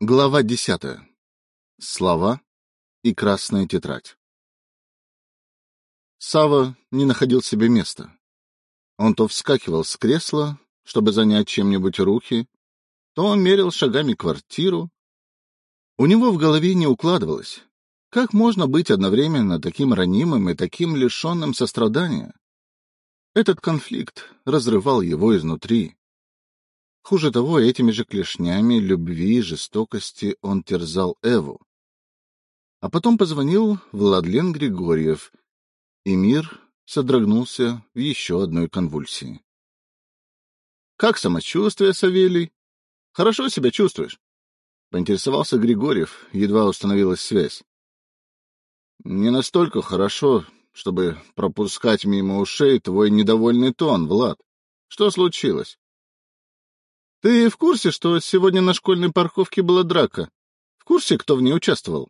Глава десятая. Слова и красная тетрадь. Сава не находил себе места. Он то вскакивал с кресла, чтобы занять чем-нибудь руки, то мерил шагами квартиру. У него в голове не укладывалось, как можно быть одновременно таким ранимым и таким лишенным сострадания. Этот конфликт разрывал его изнутри. Хуже того, этими же клешнями любви и жестокости он терзал Эву. А потом позвонил Владлен Григорьев, и мир содрогнулся в еще одной конвульсии. — Как самочувствие, Савелий? Хорошо себя чувствуешь? — поинтересовался Григорьев, едва установилась связь. — Не настолько хорошо, чтобы пропускать мимо ушей твой недовольный тон, Влад. Что случилось? Ты в курсе, что сегодня на школьной парковке была драка? В курсе, кто в ней участвовал?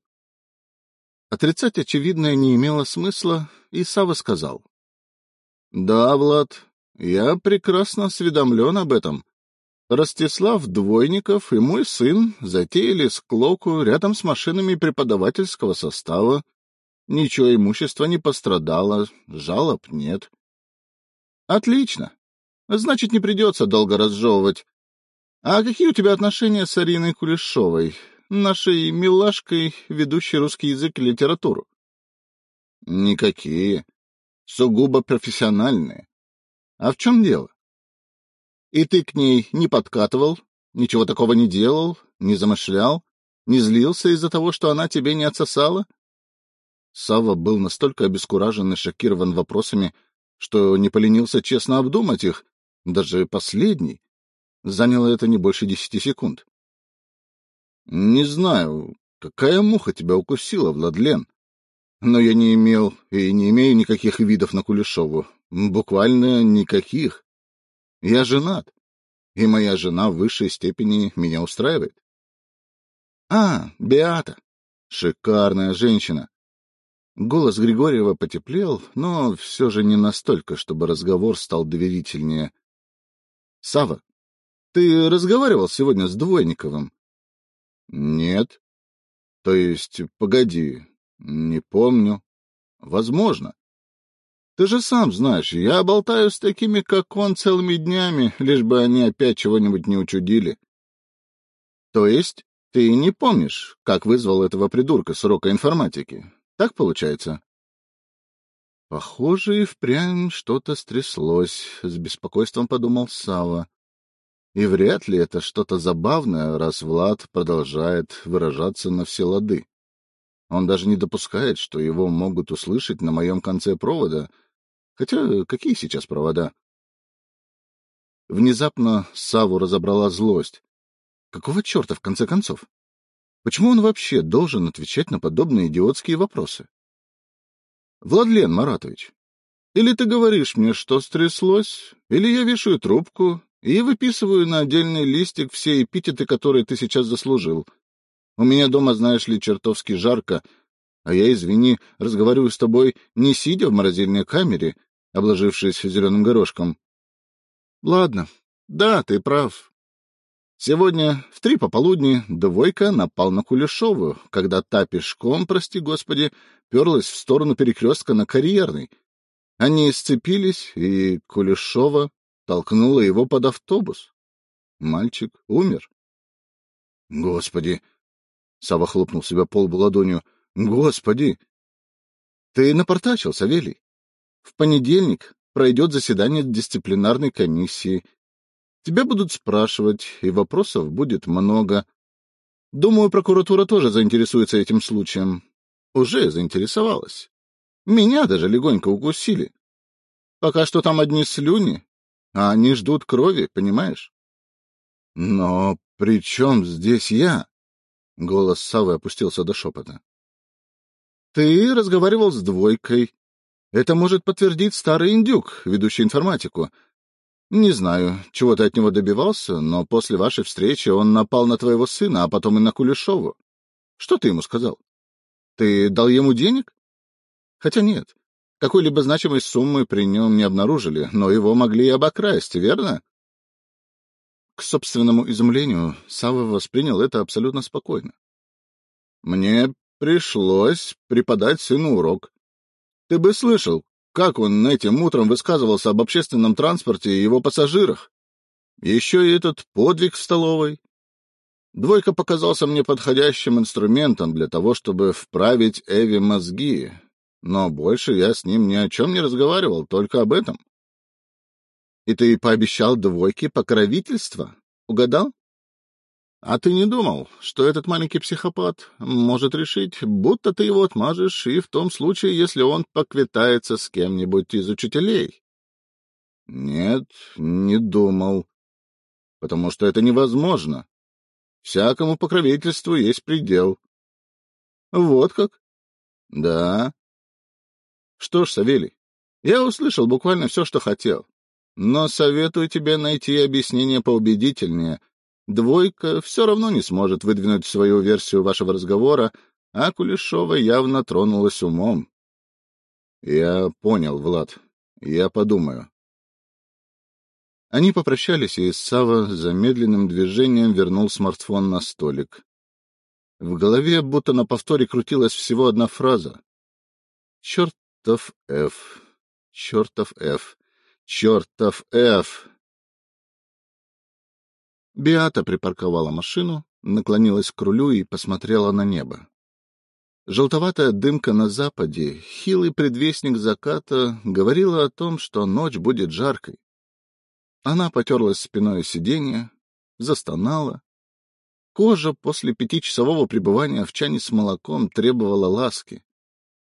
Отрицать очевидное не имело смысла, и Сава сказал. — Да, Влад, я прекрасно осведомлен об этом. Ростислав Двойников и мой сын затеяли склоку рядом с машинами преподавательского состава. Ничего имущества не пострадало, жалоб нет. — Отлично. Значит, не придется долго разжевывать. А какие у тебя отношения с Ариной Кулешовой, нашей милашкой, ведущей русский язык и литературу? Никакие. Сугубо профессиональные. А в чем дело? И ты к ней не подкатывал, ничего такого не делал, не замышлял, не злился из-за того, что она тебе не отсосала? Савва был настолько обескуражен и шокирован вопросами, что не поленился честно обдумать их, даже последний, Заняло это не больше десяти секунд. — Не знаю, какая муха тебя укусила, Владлен. Но я не имел и не имею никаких видов на Кулешову. Буквально никаких. Я женат, и моя жена в высшей степени меня устраивает. — А, Беата. Шикарная женщина. Голос Григорьева потеплел, но все же не настолько, чтобы разговор стал доверительнее. — Сава, ты разговаривал сегодня с Двойниковым? — Нет. — То есть, погоди, не помню. — Возможно. Ты же сам знаешь, я болтаю с такими, как он, целыми днями, лишь бы они опять чего-нибудь не учудили. — То есть, ты не помнишь, как вызвал этого придурка с урока информатики? Так получается? Похоже, и впрямь что-то стряслось, — с беспокойством подумал Сава. И вряд ли это что-то забавное, раз Влад продолжает выражаться на все лады. Он даже не допускает, что его могут услышать на моем конце провода. Хотя какие сейчас провода? Внезапно Саву разобрала злость. Какого черта, в конце концов? Почему он вообще должен отвечать на подобные идиотские вопросы? Владлен Маратович, или ты говоришь мне, что стряслось, или я вешаю трубку и выписываю на отдельный листик все эпитеты, которые ты сейчас заслужил. У меня дома, знаешь ли, чертовски жарко, а я, извини, разговариваю с тобой, не сидя в морозильной камере, обложившись зеленым горошком. Ладно, да, ты прав. Сегодня в три пополудни двойка напал на Кулешову, когда та пешком, прости господи, перлась в сторону перекрестка на Карьерной. Они сцепились, и Кулешова толкнула его под автобус. Мальчик умер. — Господи! — Сава хлопнул себя по лбу ладонью. — Господи! — Ты напортачил, Савелий. В понедельник пройдет заседание дисциплинарной комиссии. Тебя будут спрашивать, и вопросов будет много. Думаю, прокуратура тоже заинтересуется этим случаем. Уже заинтересовалась. Меня даже легонько укусили. Пока что там одни слюни, а они ждут крови, понимаешь? — Но при чем здесь я? — голос Савы опустился до шепота. — Ты разговаривал с двойкой. Это может подтвердить старый индюк, ведущий информатику. Не знаю, чего ты от него добивался, но после вашей встречи он напал на твоего сына, а потом и на Кулешову. Что ты ему сказал? Ты дал ему денег? Хотя нет, какой-либо значимой суммы при нем не обнаружили, но его могли и обокрасть, верно? К собственному изумлению, Сава воспринял это абсолютно спокойно. Мне пришлось преподать сыну урок. Ты бы слышал, как он этим утром высказывался об общественном транспорте и его пассажирах. Еще и этот подвиг в столовой. Двойка показался мне подходящим инструментом для того, чтобы вправить Эви мозги, но больше я с ним ни о чем не разговаривал, только об этом. — И ты пообещал двойке покровительство? Угадал? — А ты не думал, что этот маленький психопат может решить, будто ты его отмажешь, и в том случае, если он поквитается с кем-нибудь из учителей? — Нет, не думал. Потому что это невозможно. Всякому покровительству есть предел. — Вот как? — Да. — Что ж, Савелий, я услышал буквально все, что хотел. Но советую тебе найти объяснение поубедительнее. Двойка все равно не сможет выдвинуть свою версию вашего разговора, а Кулешова явно тронулась умом. — Я понял, Влад. Я подумаю. Они попрощались, и Сава замедленным движением вернул смартфон на столик. В голове будто на повторе крутилась всего одна фраза. «Чертов Ф! Чертов Ф! Чертов Ф!» Биата припарковала машину, наклонилась к рулю и посмотрела на небо. Желтоватая дымка на западе, хилый предвестник заката, говорила о том, что ночь будет жаркой. Она потерлась спиной о сиденье, застонала. Кожа после пятичасового пребывания в чане с молоком требовала ласки.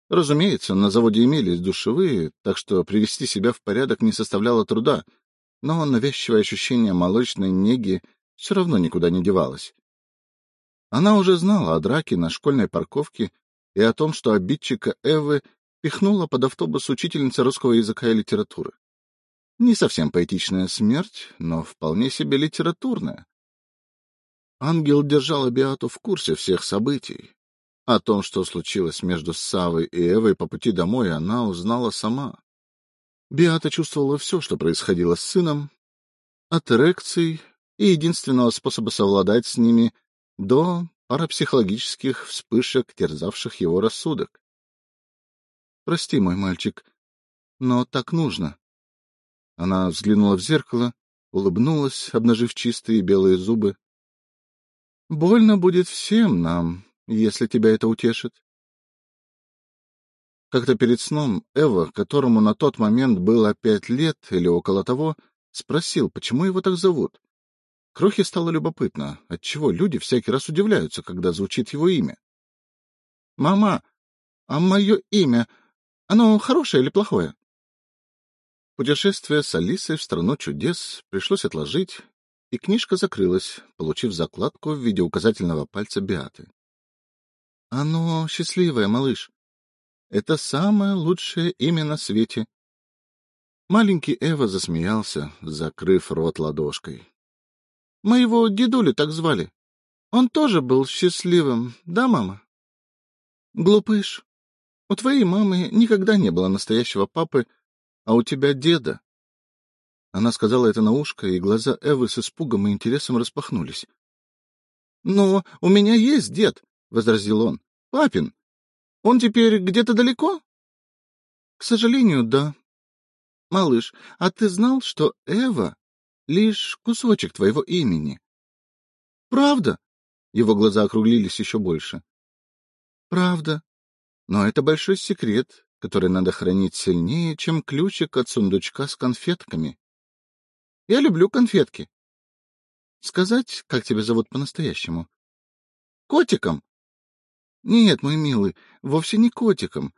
Разумеется, на заводе имелись душевые, так что привести себя в порядок не составляло труда, но навязчивое ощущение молочной неги все равно никуда не девалось. Она уже знала о драке на школьной парковке и о том, что обидчика Эвы пихнула под автобус учительница русского языка и литературы. Не совсем поэтичная смерть, но вполне себе литературная. Ангел держал Беату в курсе всех событий. О том, что случилось между Савой и Эвой по пути домой, она узнала сама. Беата чувствовала все, что происходило с сыном, от эрекций и единственного способа совладать с ними до парапсихологических вспышек, терзавших его рассудок. — Прости, мой мальчик, но так нужно. Она взглянула в зеркало, улыбнулась, обнажив чистые белые зубы. — Больно будет всем нам, если тебя это утешит. Как-то перед сном Эва, которому на тот момент было пять лет или около того, спросил, почему его так зовут. Крохе стало любопытно, отчего люди всякий раз удивляются, когда звучит его имя. — Мама, а мое имя, оно хорошее или плохое? Путешествие с Алисой в страну чудес пришлось отложить, и книжка закрылась, получив закладку в виде указательного пальца Биаты. — Оно счастливое, малыш. Это самое лучшее имя на свете. Маленький Эва засмеялся, закрыв рот ладошкой. — Моего дедули так звали. Он тоже был счастливым, да, мама? — Глупыш, у твоей мамы никогда не было настоящего папы, а у тебя деда. Она сказала это на ушко, и глаза Эвы с испугом и интересом распахнулись. — Но у меня есть дед, — возразил он. — Папин. Он теперь где-то далеко? — К сожалению, да. — Малыш, а ты знал, что Эва — лишь кусочек твоего имени? — Правда? Его глаза округлились еще больше. — Правда. Но это большой секрет, который надо хранить сильнее, чем ключик от сундучка с конфетками. Я люблю конфетки. Сказать, как тебя зовут по-настоящему? Котиком? Нет, мой милый, вовсе не котиком.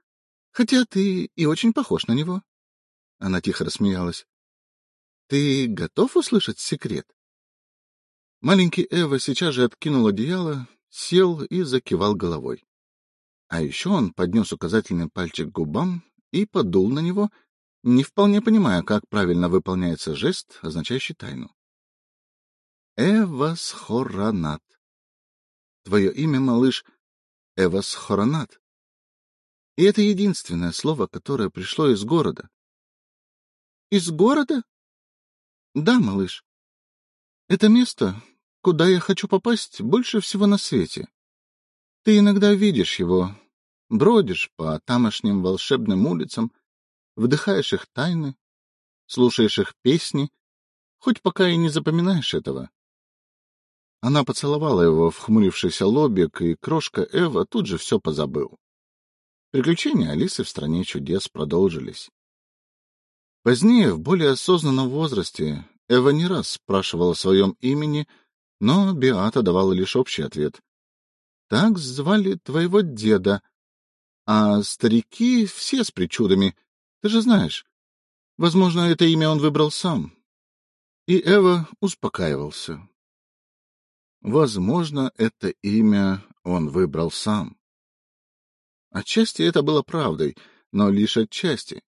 Хотя ты и очень похож на него. Она тихо рассмеялась. Ты готов услышать секрет? Маленький Эва сейчас же откинул одеяло, сел и закивал головой. А еще он поднес указательный пальчик к губам и подул на него, не вполне понимая, как правильно выполняется жест, означающий тайну. Эвасхоранат. Твое имя, малыш, Эвасхоранат. И это единственное слово, которое пришло из города. Из города? Да, малыш. Это место, куда я хочу попасть больше всего на свете. Ты иногда видишь его, бродишь по тамошним волшебным улицам, вдыхаешь их тайны, слушаешь их песни, хоть пока и не запоминаешь этого. Она поцеловала его в хмурившийся лобик, и крошка Эва тут же все позабыл. Приключения Алисы в стране чудес продолжились. Позднее, в более осознанном возрасте, Эва не раз спрашивала о своем имени, но Беата давала лишь общий ответ. — Так звали твоего деда. А старики все с причудами. Ты же знаешь. Возможно, это имя он выбрал сам. И Эва успокаивался. Возможно, это имя он выбрал сам. Отчасти это было правдой, но лишь отчасти.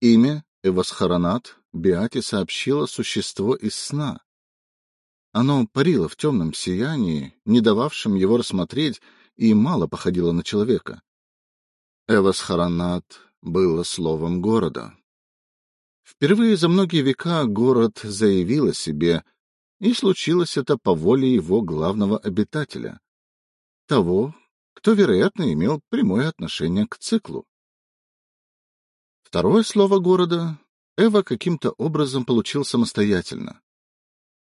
Имя Эвасхаранат Биате сообщило существо из сна. Оно парило в темном сиянии, не дававшем его рассмотреть, и мало походило на человека. Эвасхаранат было словом города. Впервые за многие века город заявил о себе, и случилось это по воле его главного обитателя, того, кто, вероятно, имел прямое отношение к циклу. Второе слово города Эва каким-то образом получил самостоятельно.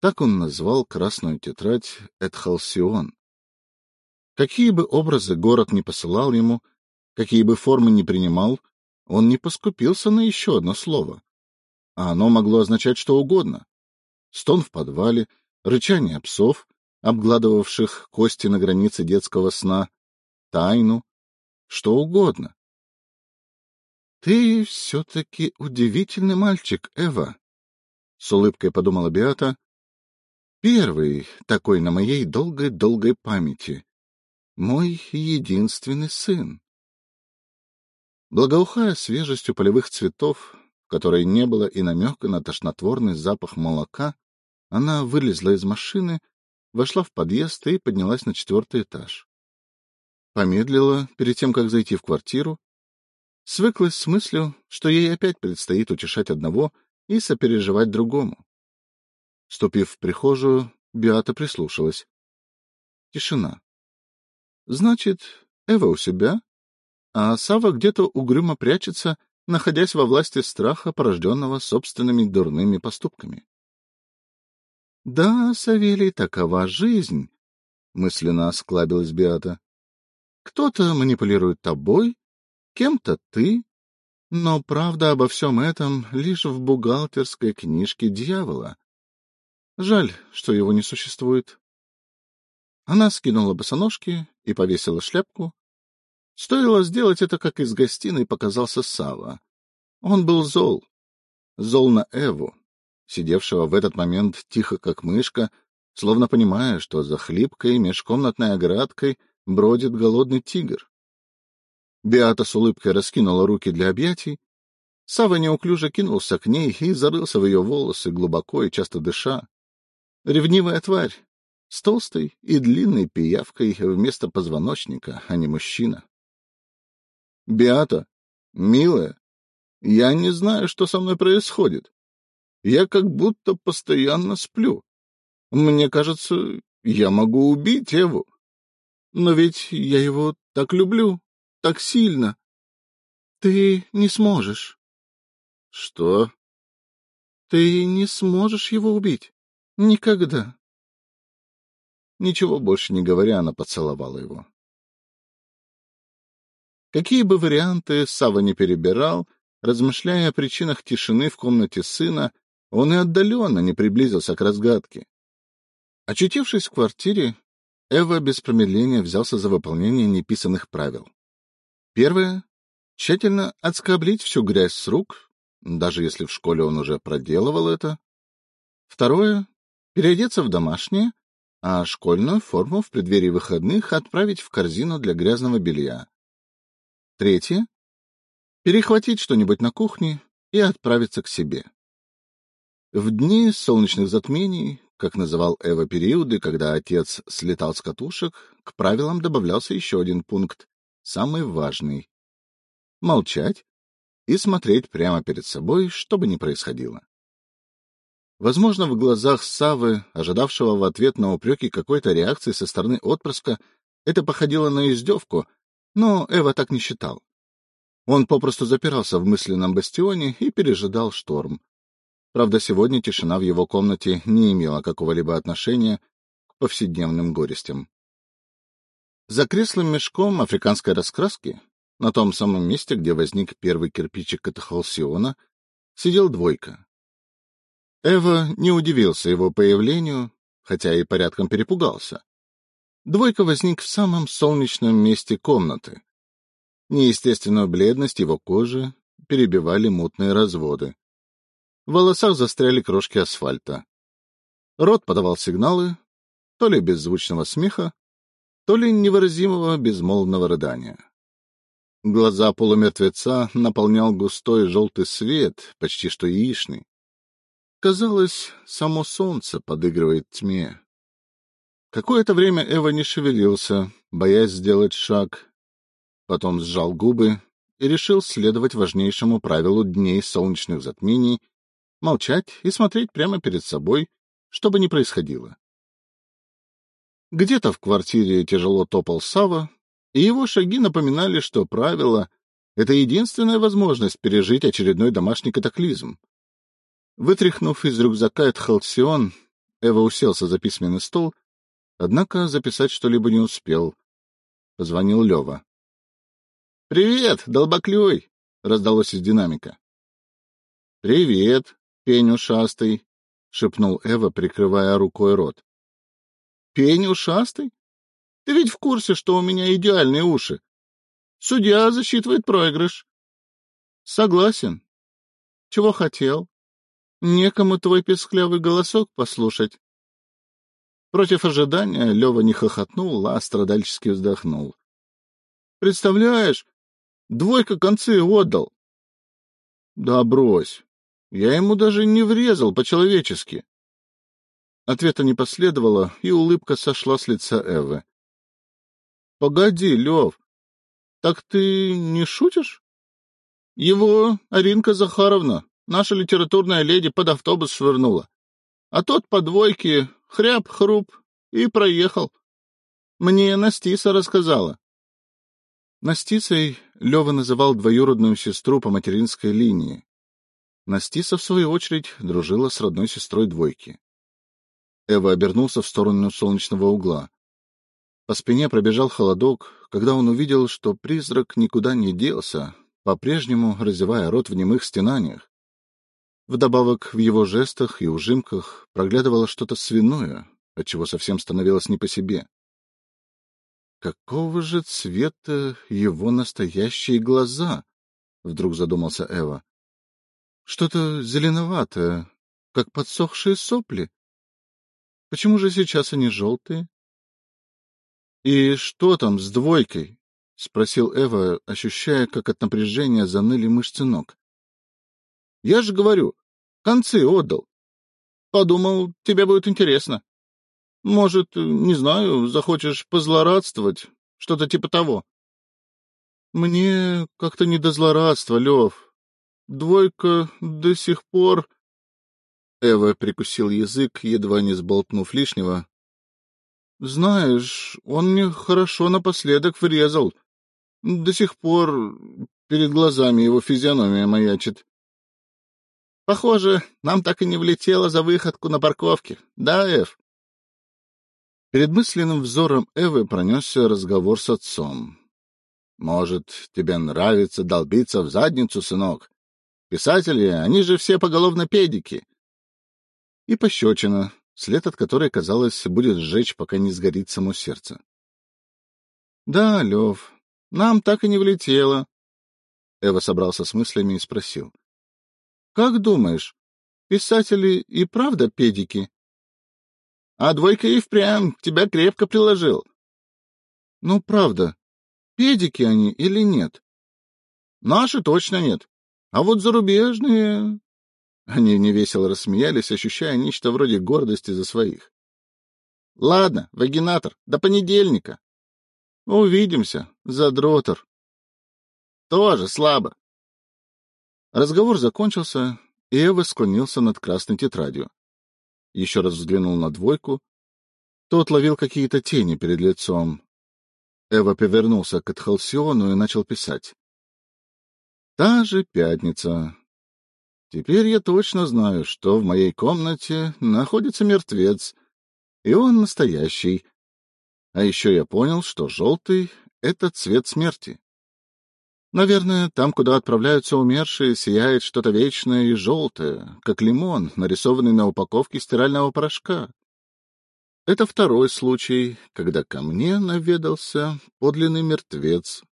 Так он назвал красную тетрадь Эдхалсион. Какие бы образы город не посылал ему, какие бы формы не принимал, он не поскупился на еще одно слово. А оно могло означать что угодно. Стон в подвале, рычание псов, обгладывавших кости на границе детского сна, тайну, что угодно. — Ты все-таки удивительный мальчик, Эва, — с улыбкой подумала Беата. — Первый такой на моей долгой-долгой памяти. Мой единственный сын. Благоухая свежестью полевых цветов, которой не было и намека на тошнотворный запах молока, она вылезла из машины, вошла в подъезд и поднялась на четвертый этаж помедлила перед тем, как зайти в квартиру, свыклась с мыслью, что ей опять предстоит утешать одного и сопереживать другому. Ступив в прихожую, Биата прислушалась. Тишина. Значит, Эва у себя, а Сава где-то угрюмо прячется, находясь во власти страха, порожденного собственными дурными поступками. — Да, Савелий, такова жизнь, — мысленно осклабилась Биата. Кто-то манипулирует тобой, кем-то ты, но правда обо всем этом лишь в бухгалтерской книжке дьявола. Жаль, что его не существует. Она скинула босоножки и повесила шляпку. Стоило сделать это, как из гостиной показался Сава. Он был зол. Зол на Эву, сидевшего в этот момент тихо, как мышка, словно понимая, что за хлипкой межкомнатной оградкой — бродит голодный тигр. Биата с улыбкой раскинула руки для объятий. Сава неуклюже кинулся к ней и зарылся в ее волосы, глубоко и часто дыша. Ревнивая тварь, с толстой и длинной пиявкой вместо позвоночника, а не мужчина. — Биата, милая, я не знаю, что со мной происходит. Я как будто постоянно сплю. Мне кажется, я могу убить Эву. Но ведь я его так люблю, так сильно. Ты не сможешь. Что? Ты не сможешь его убить. Никогда. Ничего больше не говоря, она поцеловала его. Какие бы варианты Сава не перебирал, размышляя о причинах тишины в комнате сына, он и отдаленно не приблизился к разгадке. Очутившись в квартире, Эва без промедления взялся за выполнение неписанных правил. Первое — тщательно отскоблить всю грязь с рук, даже если в школе он уже проделывал это. Второе — переодеться в домашнее, а школьную форму в преддверии выходных отправить в корзину для грязного белья. Третье — перехватить что-нибудь на кухне и отправиться к себе. В дни солнечных затмений как называл Эва периоды, когда отец слетал с катушек, к правилам добавлялся еще один пункт, самый важный — молчать и смотреть прямо перед собой, что бы ни происходило. Возможно, в глазах Савы, ожидавшего в ответ на упреки какой-то реакции со стороны отпрыска, это походило на издевку, но Эва так не считал. Он попросту запирался в мысленном бастионе и пережидал шторм. Правда, сегодня тишина в его комнате не имела какого-либо отношения к повседневным горестям. За креслом мешком африканской раскраски, на том самом месте, где возник первый кирпичик от халсиона, сидел двойка. Эва не удивился его появлению, хотя и порядком перепугался. Двойка возник в самом солнечном месте комнаты. Неестественную бледность его кожи перебивали мутные разводы. В волосах застряли крошки асфальта. Рот подавал сигналы то ли беззвучного смеха, то ли невыразимого безмолвного рыдания. Глаза полумертвеца наполнял густой желтый свет, почти что яичный. Казалось, само солнце подыгрывает тьме. Какое-то время Эва не шевелился, боясь сделать шаг. Потом сжал губы и решил следовать важнейшему правилу дней солнечных затмений — молчать и смотреть прямо перед собой, что бы ни происходило. Где-то в квартире тяжело топал Сава, и его шаги напоминали, что правило — это единственная возможность пережить очередной домашний катаклизм. Вытряхнув из рюкзака халсион, Эва уселся за письменный стол, однако записать что-либо не успел. Позвонил Лева. — Привет, долбоклюй! — раздалось из динамика. — Привет, пень ушастый! — шепнул Эва, прикрывая рукой рот. — Пень ушастый? Ты ведь в курсе, что у меня идеальные уши? Судья засчитывает проигрыш. — Согласен. Чего хотел? Некому твой песклявый голосок послушать. Против ожидания Лева не хохотнул, а страдальчески вздохнул. — Представляешь, двойка концы отдал. — Да брось, я ему даже не врезал по-человечески. Ответа не последовало, и улыбка сошла с лица Эвы. — Погоди, Лев, так ты не шутишь? Его Аринка Захаровна Наша литературная леди под автобус швырнула. А тот по двойке хряб-хруп и проехал. Мне Настиса рассказала. Настисой Лева называл двоюродную сестру по материнской линии. Настиса, в свою очередь, дружила с родной сестрой двойки. Эва обернулся в сторону солнечного угла. По спине пробежал холодок, когда он увидел, что призрак никуда не делся, по-прежнему разевая рот в немых стенаниях. Вдобавок в его жестах и ужимках проглядывало что-то свиное, отчего совсем становилось не по себе. «Какого же цвета его настоящие глаза?» — вдруг задумался Эва. «Что-то зеленоватое, как подсохшие сопли. Почему же сейчас они желтые?» «И что там с двойкой?» — спросил Эва, ощущая, как от напряжения заныли мышцы ног. «Я же говорю, Концы отдал. Подумал, тебе будет интересно. Может, не знаю, захочешь позлорадствовать, что-то типа того. Мне как-то не до злорадства, Лев. Двойка до сих пор... Эва прикусил язык, едва не сболтнув лишнего. Знаешь, он мне хорошо напоследок врезал. До сих пор перед глазами его физиономия маячит. Похоже, нам так и не влетело за выходку на парковке. Да, Эв? Перед мысленным взором Эвы пронесся разговор с отцом. «Может, тебе нравится долбиться в задницу, сынок? Писатели, они же все поголовно педики». И пощечина, след от которой, казалось, будет сжечь, пока не сгорит само сердце. «Да, Лев, нам так и не влетело». Эва собрался с мыслями и спросил. Как думаешь, писатели и правда педики? А двойка и впрямь тебя крепко приложил. Ну, правда, педики они или нет? Наши точно нет. А вот зарубежные... Они невесело рассмеялись, ощущая нечто вроде гордости за своих. — Ладно, вагинатор, до понедельника. — Увидимся, задротор. — Тоже слабо. Разговор закончился, и Эва склонился над красной тетрадью. еще раз взглянул на двойку. Тот ловил какие-то тени перед лицом. Эва повернулся к Этхалсиону и начал писать. Та же пятница. Теперь я точно знаю, что в моей комнате находится мертвец, и он настоящий. А еще я понял, что желтый — это цвет смерти. Наверное, там, куда отправляются умершие, сияет что-то вечное и желтое, как лимон, нарисованный на упаковке стирального порошка. Это второй случай, когда ко мне наведался подлинный мертвец.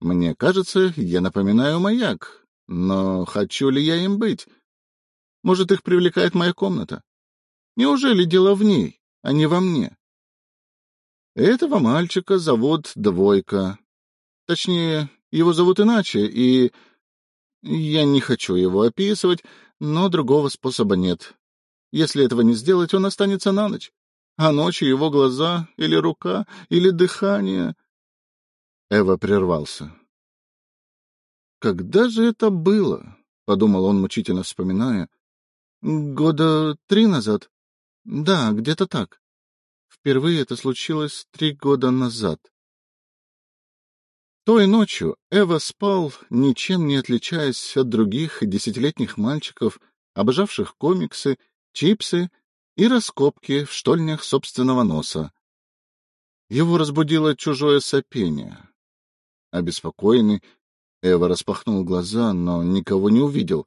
Мне кажется, я напоминаю маяк, но хочу ли я им быть? Может, их привлекает моя комната? Неужели дело в ней, а не во мне? Этого мальчика зовут Двойка. Точнее, его зовут иначе, и... Я не хочу его описывать, но другого способа нет. Если этого не сделать, он останется на ночь. А ночью его глаза, или рука, или дыхание... Эва прервался. «Когда же это было?» — подумал он, мучительно вспоминая. «Года три назад. Да, где-то так. Впервые это случилось три года назад. Той ночью Эва спал, ничем не отличаясь от других десятилетних мальчиков, обожавших комиксы, чипсы и раскопки в штольнях собственного носа. Его разбудило чужое сопение. Обеспокоенный, Эва распахнул глаза, но никого не увидел.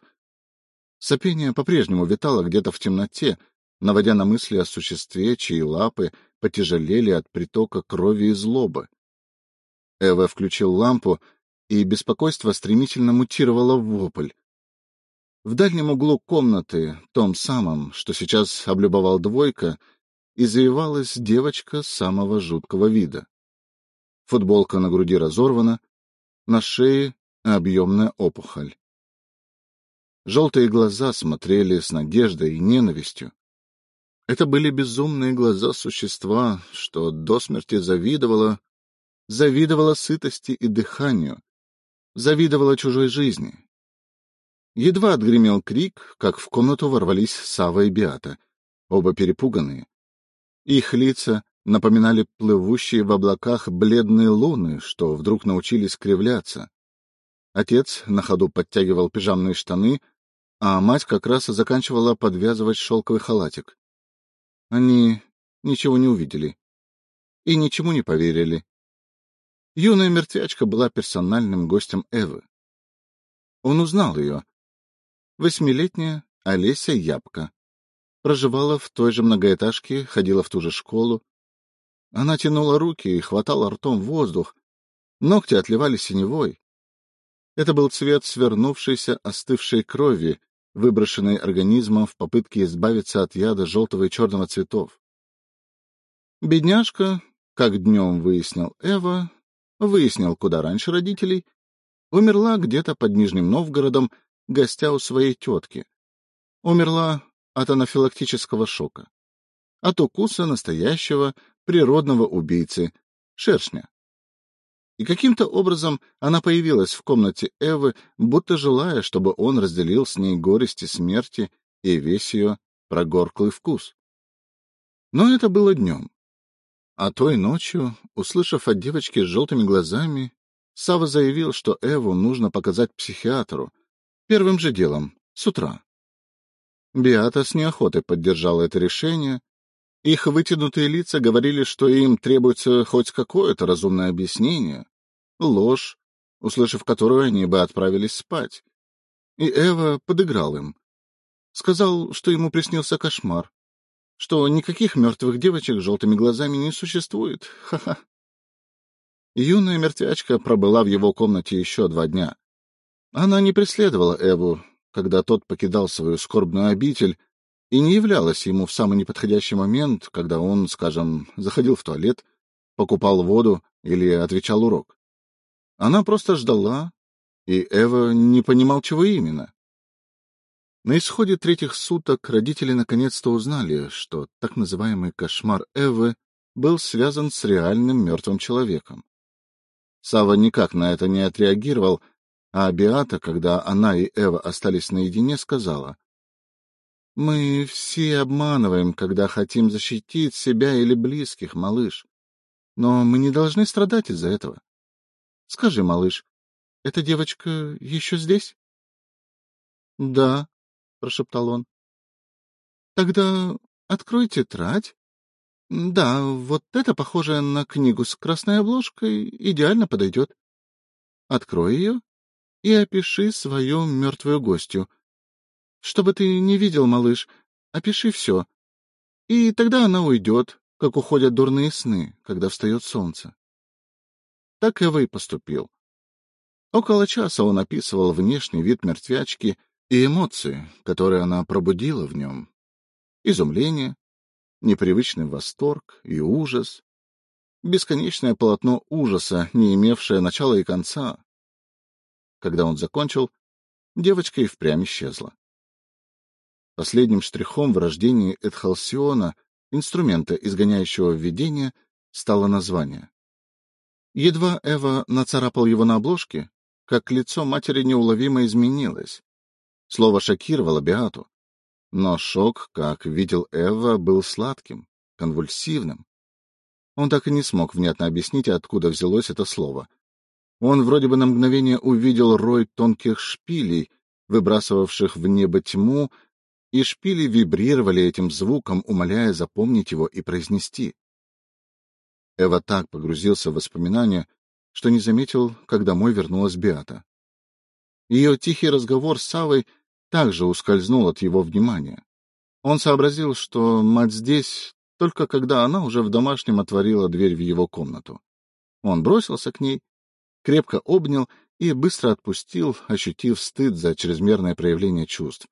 Сопение по-прежнему витало где-то в темноте, наводя на мысли о существе, чьи лапы потяжелели от притока крови и злобы. Эва включил лампу, и беспокойство стремительно мутировало в вопль. В дальнем углу комнаты, том самом, что сейчас облюбовал двойка, извивалась девочка самого жуткого вида. Футболка на груди разорвана, на шее объемная опухоль. Желтые глаза смотрели с надеждой и ненавистью. Это были безумные глаза существа, что до смерти завидовало завидовала сытости и дыханию, завидовала чужой жизни. Едва отгремел крик, как в комнату ворвались Сава и Биата, оба перепуганные. Их лица напоминали плывущие в облаках бледные луны, что вдруг научились кривляться. Отец на ходу подтягивал пижамные штаны, а мать как раз заканчивала подвязывать шелковый халатик. Они ничего не увидели и ничему не поверили. Юная мертвячка была персональным гостем Эвы. Он узнал ее. Восьмилетняя Олеся Ябка. Проживала в той же многоэтажке, ходила в ту же школу. Она тянула руки и хватала ртом воздух. Ногти отливали синевой. Это был цвет свернувшейся остывшей крови, выброшенной организмом в попытке избавиться от яда желтого и черного цветов. Бедняжка, как днем выяснил Эва, выяснил, куда раньше родителей, умерла где-то под Нижним Новгородом, гостя у своей тетки. Умерла от анафилактического шока. От укуса настоящего природного убийцы, шершня. И каким-то образом она появилась в комнате Эвы, будто желая, чтобы он разделил с ней горести смерти и весь ее прогорклый вкус. Но это было днем. А той ночью, услышав от девочки с желтыми глазами, Сава заявил, что Эву нужно показать психиатру. Первым же делом, с утра. Биата с неохотой поддержала это решение. Их вытянутые лица говорили, что им требуется хоть какое-то разумное объяснение. Ложь, услышав которую они бы отправились спать. И Эва подыграл им. Сказал, что ему приснился кошмар что никаких мертвых девочек с желтыми глазами не существует. Ха-ха. Юная мертвячка пробыла в его комнате еще два дня. Она не преследовала Эву, когда тот покидал свою скорбную обитель, и не являлась ему в самый неподходящий момент, когда он, скажем, заходил в туалет, покупал воду или отвечал урок. Она просто ждала, и Эва не понимал, чего именно. На исходе третьих суток родители наконец-то узнали, что так называемый кошмар Эвы был связан с реальным мертвым человеком. Сава никак на это не отреагировал, а Беата, когда она и Эва остались наедине, сказала. Мы все обманываем, когда хотим защитить себя или близких, малыш. Но мы не должны страдать из-за этого. Скажи, малыш, эта девочка еще здесь? — Да, — прошептал он. — Тогда открой тетрадь. Да, вот это, похоже на книгу с красной обложкой, идеально подойдет. Открой ее и опиши свою мертвую гостью. Чтобы ты не видел, малыш, опиши все. И тогда она уйдет, как уходят дурные сны, когда встает солнце. Так Эва и поступил. Около часа он описывал внешний вид мертвячки и эмоции, которые она пробудила в нем. Изумление, непривычный восторг и ужас, бесконечное полотно ужаса, не имевшее начала и конца. Когда он закончил, девочка и впрямь исчезла. Последним штрихом в рождении Эдхалсиона, инструмента, изгоняющего видение, стало название. Едва Эва нацарапал его на обложке, как лицо матери неуловимо изменилось. Слово шокировало Беату. Но шок, как видел Эва, был сладким, конвульсивным. Он так и не смог внятно объяснить, откуда взялось это слово. Он вроде бы на мгновение увидел рой тонких шпилей, выбрасывавших в небо тьму, и шпили вибрировали этим звуком, умоляя запомнить его и произнести. Эва так погрузился в воспоминания, что не заметил, как домой вернулась Беата. Ее тихий разговор с Савой также ускользнул от его внимания. Он сообразил, что мать здесь только когда она уже в домашнем отворила дверь в его комнату. Он бросился к ней, крепко обнял и быстро отпустил, ощутив стыд за чрезмерное проявление чувств.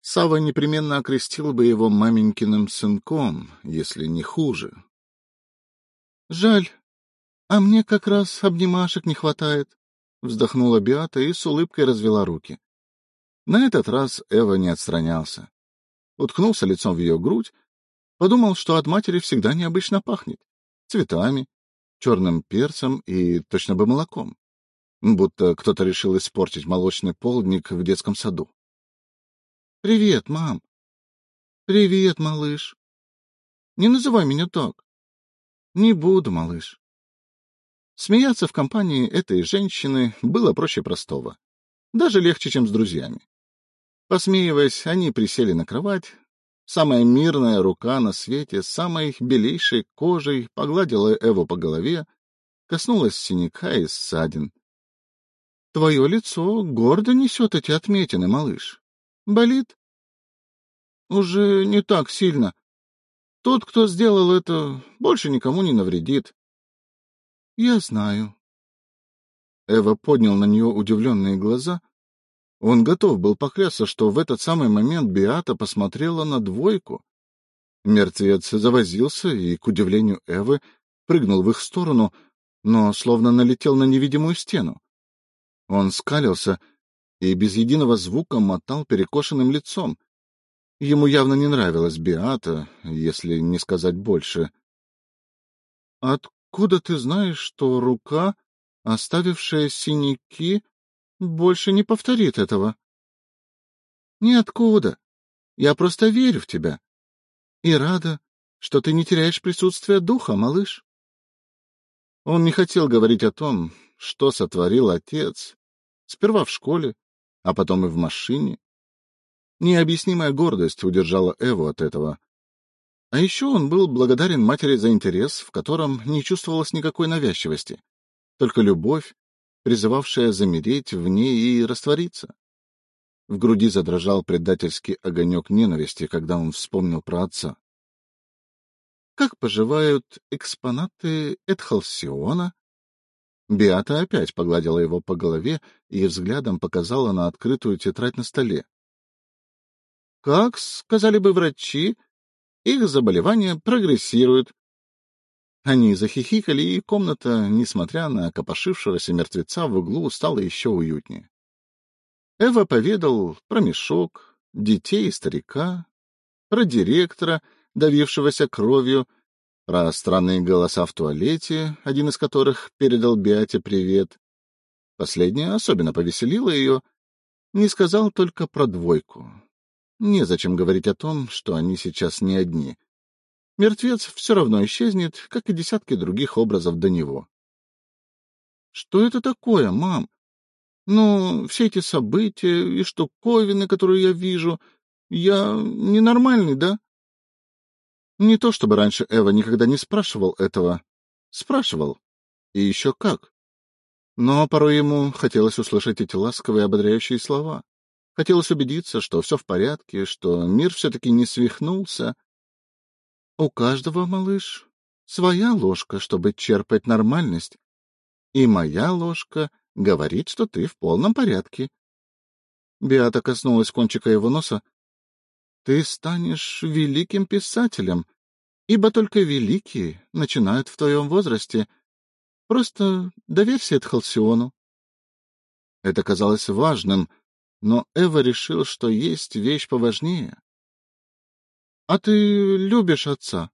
Сава непременно окрестил бы его маменькиным сынком, если не хуже. — Жаль, а мне как раз обнимашек не хватает, — вздохнула Биата и с улыбкой развела руки. На этот раз Эва не отстранялся. Уткнулся лицом в ее грудь, подумал, что от матери всегда необычно пахнет. Цветами, черным перцем и точно бы молоком. Будто кто-то решил испортить молочный полдник в детском саду. — Привет, мам. — Привет, малыш. — Не называй меня так. — Не буду, малыш. Смеяться в компании этой женщины было проще простого. Даже легче, чем с друзьями. Посмеиваясь, они присели на кровать. Самая мирная рука на свете, самой белейшей кожей, погладила Эву по голове, коснулась синяка и ссадин. — Твое лицо гордо несет эти отметины, малыш. Болит? Уже не так сильно. Тот, кто сделал это, больше никому не навредит. Я знаю. Эва поднял на нее удивленные глаза. Он готов был поклясться, что в этот самый момент Биата посмотрела на двойку. Мертвец завозился и, к удивлению Эвы, прыгнул в их сторону, но словно налетел на невидимую стену. Он скалился и без единого звука мотал перекошенным лицом. Ему явно не нравилась Биата, если не сказать больше. — Откуда ты знаешь, что рука, оставившая синяки, больше не повторит этого? — Ниоткуда. Я просто верю в тебя. И рада, что ты не теряешь присутствие духа, малыш. Он не хотел говорить о том, что сотворил отец, сперва в школе, а потом и в машине. Необъяснимая гордость удержала Эву от этого. А еще он был благодарен матери за интерес, в котором не чувствовалось никакой навязчивости, только любовь, призывавшая замереть в ней и раствориться. В груди задрожал предательский огонек ненависти, когда он вспомнил про отца. Как поживают экспонаты Эдхалсиона? Биата опять погладила его по голове и взглядом показала на открытую тетрадь на столе. — Как сказали бы врачи, их заболевания прогрессируют. Они захихикали, и комната, несмотря на копошившегося мертвеца в углу, стала еще уютнее. Эва поведал про мешок, детей и старика, про директора, давившегося кровью, про странные голоса в туалете, один из которых передал Биате привет. Последняя особенно повеселила ее, не сказал только про двойку. Незачем говорить о том, что они сейчас не одни. Мертвец все равно исчезнет, как и десятки других образов до него. — Что это такое, мам? Ну, все эти события и штуковины, которые я вижу, я ненормальный, да? Не то чтобы раньше Эва никогда не спрашивал этого. Спрашивал. И еще как. Но порой ему хотелось услышать эти ласковые ободряющие слова. Хотелось убедиться, что все в порядке, что мир все-таки не свихнулся. У каждого, малыш, своя ложка, чтобы черпать нормальность. И моя ложка говорит, что ты в полном порядке. Биата коснулась кончика его носа. Ты станешь великим писателем, ибо только великие начинают в твоем возрасте. Просто доверься Эдхалсиону. Это казалось важным, но Эва решил, что есть вещь поважнее. — А ты любишь отца?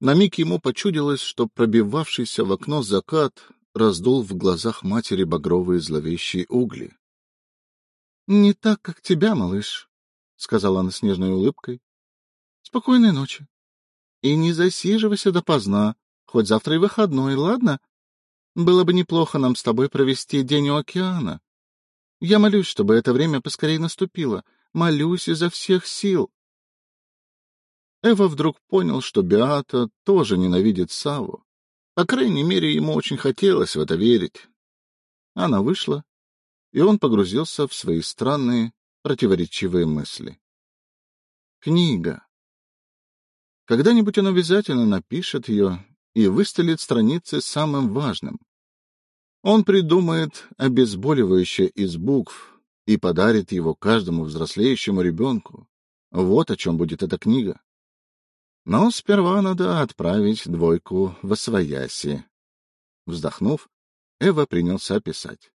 На миг ему почудилось, что пробивавшийся в окно закат раздул в глазах матери багровые зловещие угли. — Не так, как тебя, малыш, — сказала она с нежной улыбкой. — Спокойной ночи. И не засиживайся допоздна, хоть завтра и выходной, ладно? Было бы неплохо нам с тобой провести день у океана. Я молюсь, чтобы это время поскорее наступило. Молюсь изо всех сил. Эва вдруг понял, что Беата тоже ненавидит Саву. По крайней мере, ему очень хотелось в это верить. Она вышла, и он погрузился в свои странные, противоречивые мысли. Книга. Когда-нибудь он обязательно напишет ее и выстелит страницы самым важным. Он придумает обезболивающее из букв и подарит его каждому взрослеющему ребенку. Вот о чем будет эта книга. Но сперва надо отправить двойку в Освояси. Вздохнув, Эва принялся писать.